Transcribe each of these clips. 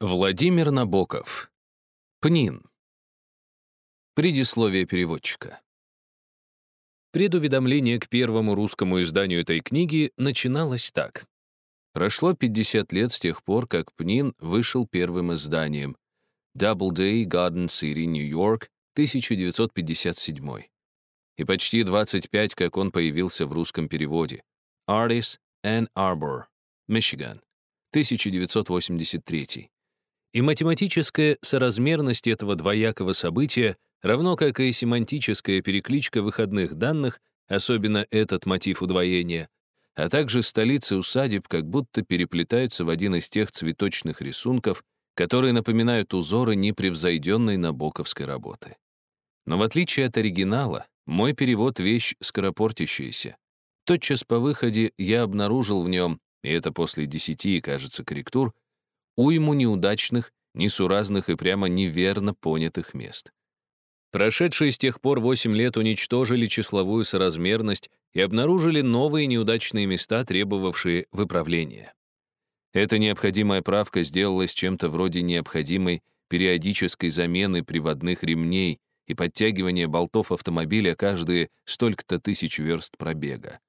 Владимир Набоков. Пнин. Предисловие переводчика. Предуведомление к первому русскому изданию этой книги начиналось так. Прошло 50 лет с тех пор, как Пнин вышел первым изданием. Doubleday, Garden City, Нью-Йорк, 1957. И почти 25, как он появился в русском переводе. Artist, Ann Arbor, Мичиган, 1983 и математическая соразмерность этого двоякого события, равно как и семантическая перекличка выходных данных, особенно этот мотив удвоения, а также столицы усадеб как будто переплетаются в один из тех цветочных рисунков, которые напоминают узоры непревзойденной набоковской работы. Но в отличие от оригинала, мой перевод — вещь скоропортящаяся. Тотчас по выходе я обнаружил в нем, и это после десяти, кажется, корректур, уйму неудачных, несуразных и прямо неверно понятых мест. Прошедшие с тех пор 8 лет уничтожили числовую соразмерность и обнаружили новые неудачные места, требовавшие выправления. Эта необходимая правка сделалась чем-то вроде необходимой периодической замены приводных ремней и подтягивания болтов автомобиля каждые столько-то тысяч верст пробега.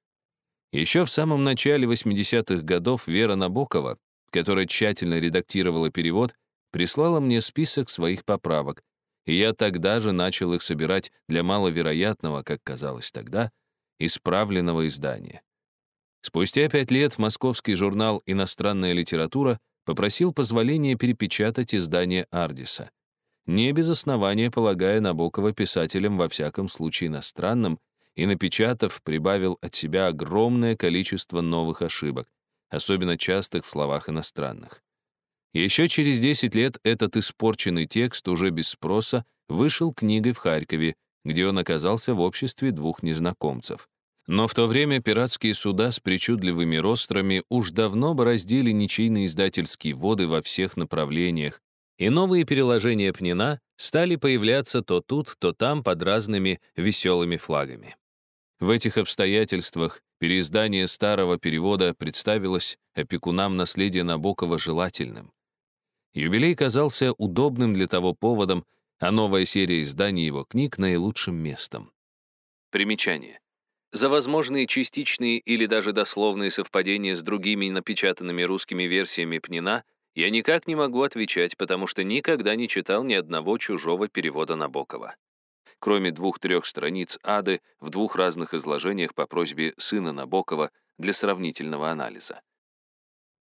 Еще в самом начале 80-х годов Вера Набокова которая тщательно редактировала перевод, прислала мне список своих поправок, и я тогда же начал их собирать для маловероятного, как казалось тогда, исправленного издания. Спустя пять лет московский журнал «Иностранная литература» попросил позволения перепечатать издание Ардиса. Не без основания полагая Набокова писателем во всяком случае иностранным, и напечатав, прибавил от себя огромное количество новых ошибок, особенно частых в словах иностранных. Еще через 10 лет этот испорченный текст уже без спроса вышел книгой в Харькове, где он оказался в обществе двух незнакомцев. Но в то время пиратские суда с причудливыми рострами уж давно бороздили ничейные издательские воды во всех направлениях, и новые переложения Пнина стали появляться то тут, то там под разными веселыми флагами. В этих обстоятельствах Переиздание старого перевода представилось опекунам наследия Набокова желательным. Юбилей казался удобным для того поводом, а новая серия изданий его книг — наилучшим местом. Примечание. За возможные частичные или даже дословные совпадения с другими напечатанными русскими версиями Пнина я никак не могу отвечать, потому что никогда не читал ни одного чужого перевода Набокова кроме двух-трех страниц ады в двух разных изложениях по просьбе сына Набокова для сравнительного анализа.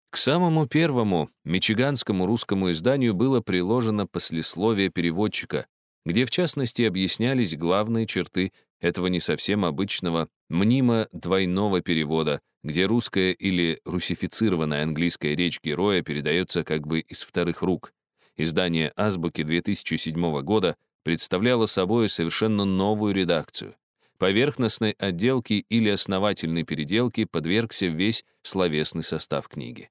К самому первому мичиганскому русскому изданию было приложено послесловие переводчика, где в частности объяснялись главные черты этого не совсем обычного мнимо двойного перевода, где русская или русифицированная английская речь героя передается как бы из вторых рук. Издание «Азбуки» 2007 года представляла собой совершенно новую редакцию. Поверхностной отделки или основательной переделки подвергся весь словесный состав книги.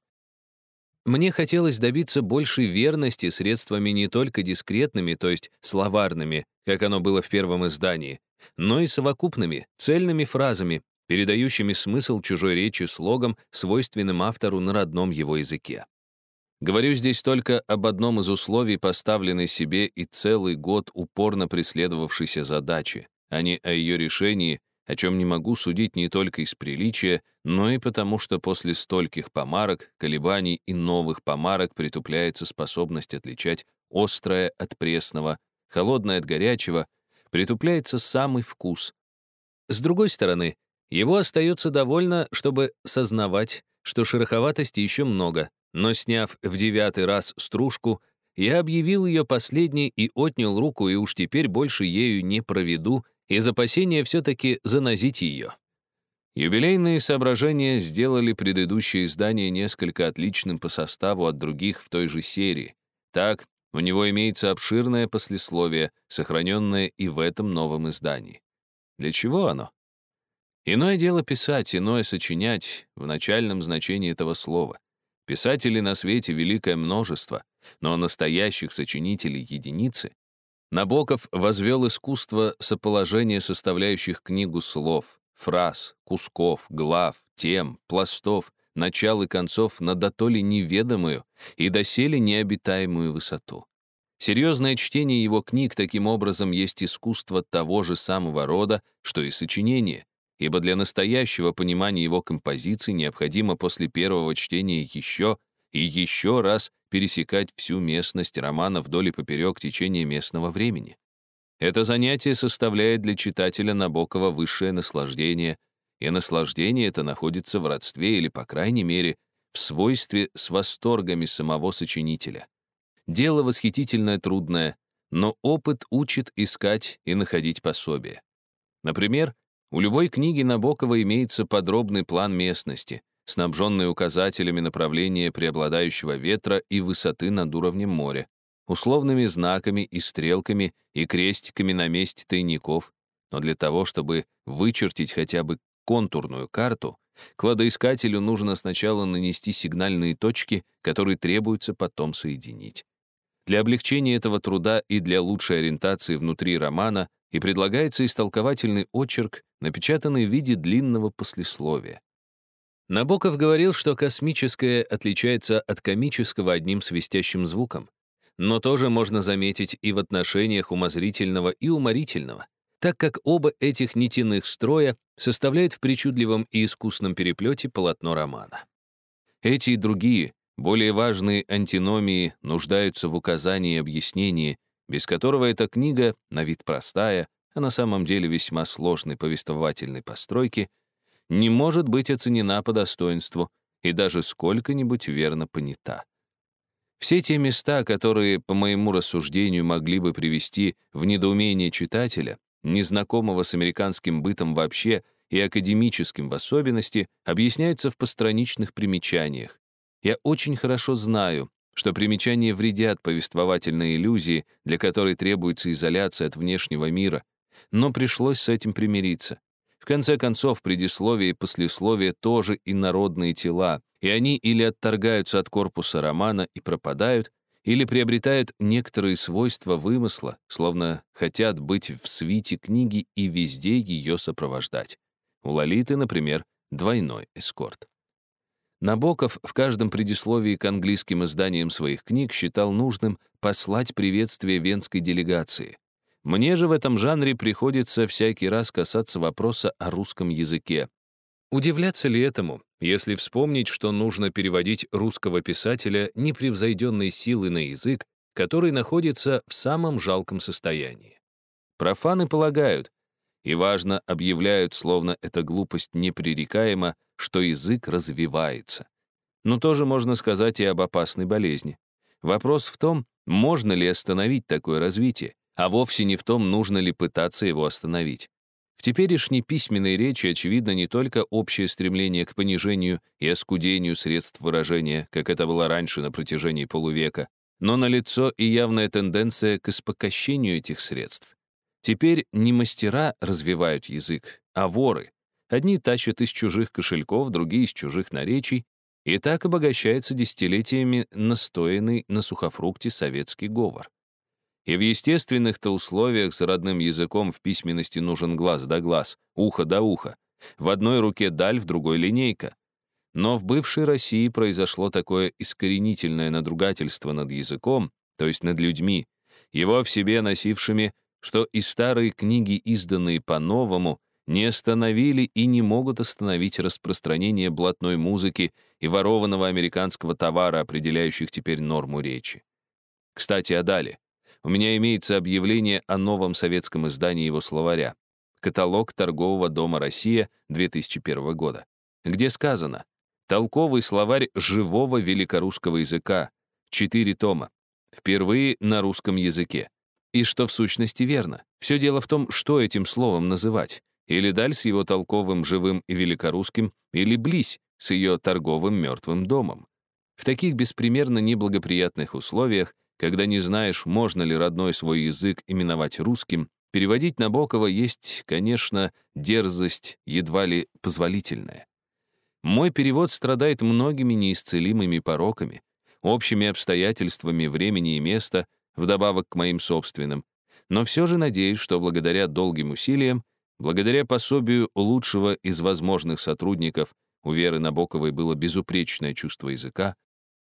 Мне хотелось добиться большей верности средствами не только дискретными, то есть словарными, как оно было в первом издании, но и совокупными, цельными фразами, передающими смысл чужой речи слогом, свойственным автору на родном его языке. Говорю здесь только об одном из условий, поставленной себе и целый год упорно преследовавшейся задачи, а не о ее решении, о чем не могу судить не только из приличия, но и потому, что после стольких помарок, колебаний и новых помарок притупляется способность отличать острое от пресного, холодное от горячего, притупляется самый вкус. С другой стороны, его остается довольно, чтобы сознавать, что шероховатости еще много, но, сняв в девятый раз стружку, я объявил ее последней и отнял руку, и уж теперь больше ею не проведу, из опасения все-таки занозить ее. Юбилейные соображения сделали предыдущее издание несколько отличным по составу от других в той же серии. Так, у него имеется обширное послесловие, сохраненное и в этом новом издании. Для чего оно? Иное дело писать, иное сочинять в начальном значении этого слова. Писателей на свете великое множество, но настоящих сочинителей — единицы. Набоков возвел искусство соположения составляющих книгу слов, фраз, кусков, глав, тем, пластов, начал и концов на дотоле неведомую и доселе необитаемую высоту. Серьезное чтение его книг таким образом есть искусство того же самого рода, что и сочинение, ибо для настоящего понимания его композиции необходимо после первого чтения еще и еще раз пересекать всю местность романа вдоль и поперек течения местного времени. Это занятие составляет для читателя Набокова высшее наслаждение, и наслаждение это находится в родстве или, по крайней мере, в свойстве с восторгами самого сочинителя. Дело восхитительное трудное, но опыт учит искать и находить пособие. Например, у любой книги Набокова имеется подробный план местности, снабженный указателями направления преобладающего ветра и высоты над уровнем моря, условными знаками и стрелками и крестиками на месте тайников, но для того, чтобы вычертить хотя бы контурную карту, кладоискателю нужно сначала нанести сигнальные точки, которые требуется потом соединить. Для облегчения этого труда и для лучшей ориентации внутри романа и предлагается истолковательный очерк, напечатанный в виде длинного послесловия. Набоков говорил, что космическое отличается от комического одним свистящим звуком, но тоже можно заметить и в отношениях умозрительного и уморительного, так как оба этих нитяных строя составляют в причудливом и искусном переплете полотно романа. Эти и другие, более важные антиномии нуждаются в указании и объяснении, без которого эта книга, на вид простая, а на самом деле весьма сложной повествовательной постройки, не может быть оценена по достоинству и даже сколько-нибудь верно понята. Все те места, которые, по моему рассуждению, могли бы привести в недоумение читателя, незнакомого с американским бытом вообще и академическим в особенности, объясняются в постраничных примечаниях, я очень хорошо знаю, что примечания вредят повествовательной иллюзии, для которой требуется изоляция от внешнего мира, но пришлось с этим примириться. В конце концов, предисловие и послесловие тоже инородные тела, и они или отторгаются от корпуса романа и пропадают, или приобретают некоторые свойства вымысла, словно хотят быть в свите книги и везде ее сопровождать. У Лолиты, например, двойной эскорт. Набоков в каждом предисловии к английским изданиям своих книг считал нужным послать приветствие венской делегации. Мне же в этом жанре приходится всякий раз касаться вопроса о русском языке. Удивляться ли этому, если вспомнить, что нужно переводить русского писателя непревзойденной силы на язык, который находится в самом жалком состоянии? Профаны полагают, и важно объявляют, словно эта глупость непререкаема, что язык развивается. Но тоже можно сказать и об опасной болезни. Вопрос в том, можно ли остановить такое развитие, а вовсе не в том, нужно ли пытаться его остановить. В теперешней письменной речи очевидно не только общее стремление к понижению и оскудению средств выражения, как это было раньше на протяжении полувека, но налицо и явная тенденция к испокощению этих средств. Теперь не мастера развивают язык, а воры. Одни тащат из чужих кошельков, другие из чужих наречий, и так обогащается десятилетиями настоянный на сухофрукте советский говор. И в естественных-то условиях с родным языком в письменности нужен глаз да глаз, ухо да ухо. В одной руке даль, в другой линейка. Но в бывшей России произошло такое искоренительное надругательство над языком, то есть над людьми, его в себе носившими что и старые книги, изданные по-новому, не остановили и не могут остановить распространение блатной музыки и ворованного американского товара, определяющих теперь норму речи. Кстати, о Дале. У меня имеется объявление о новом советском издании его словаря. Каталог торгового дома «Россия» 2001 года, где сказано «Толковый словарь живого великорусского языка», четыре тома, впервые на русском языке. И что в сущности верно. Все дело в том, что этим словом называть. Или даль с его толковым, живым и великорусским, или близь с ее торговым мертвым домом. В таких беспримерно неблагоприятных условиях, когда не знаешь, можно ли родной свой язык именовать русским, переводить Набокова есть, конечно, дерзость, едва ли позволительная. Мой перевод страдает многими неисцелимыми пороками, общими обстоятельствами времени и места, вдобавок к моим собственным, но все же надеюсь, что благодаря долгим усилиям, благодаря пособию лучшего из возможных сотрудников, у Веры Набоковой было безупречное чувство языка,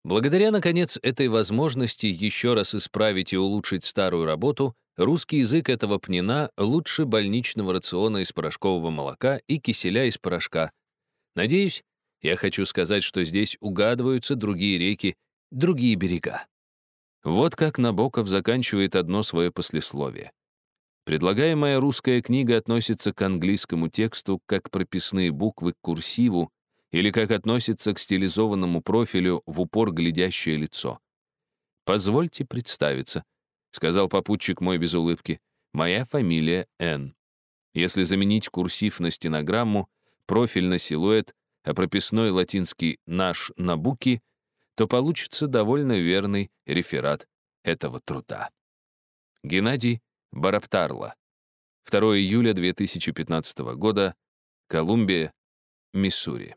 благодаря, наконец, этой возможности еще раз исправить и улучшить старую работу, русский язык этого пнина лучше больничного рациона из порошкового молока и киселя из порошка. Надеюсь, я хочу сказать, что здесь угадываются другие реки, другие берега. Вот как Набоков заканчивает одно свое послесловие. Предлагаемая русская книга относится к английскому тексту как прописные буквы к курсиву или как относится к стилизованному профилю в упор глядящее лицо. «Позвольте представиться», — сказал попутчик мой без улыбки. «Моя фамилия Н. Если заменить курсив на стенограмму, профиль на силуэт, а прописной латинский «наш» на буки, то получится довольно верный реферат этого труда. Геннадий Бараптарла. 2 июля 2015 года. Колумбия, Миссури.